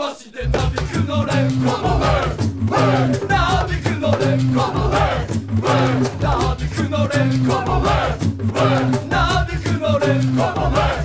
をしてなびくのれんこのれんなびくのれんこのれんなびくのれんこのれんなびくのれんこのれん